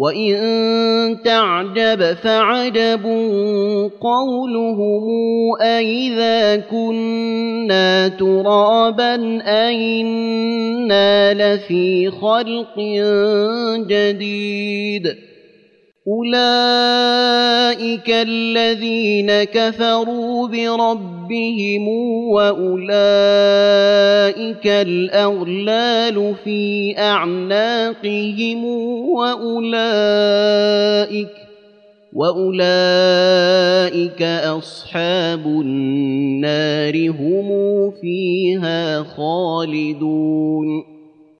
وإن تعجب فعجب قولهم أئذا كنا ترابا أئنا لفي خلق جديد أولئك الذين كفروا بربهم وأولئك الأغلال في أعناقهم وأولئك وأولئك أصحاب النار هم فيها خالدون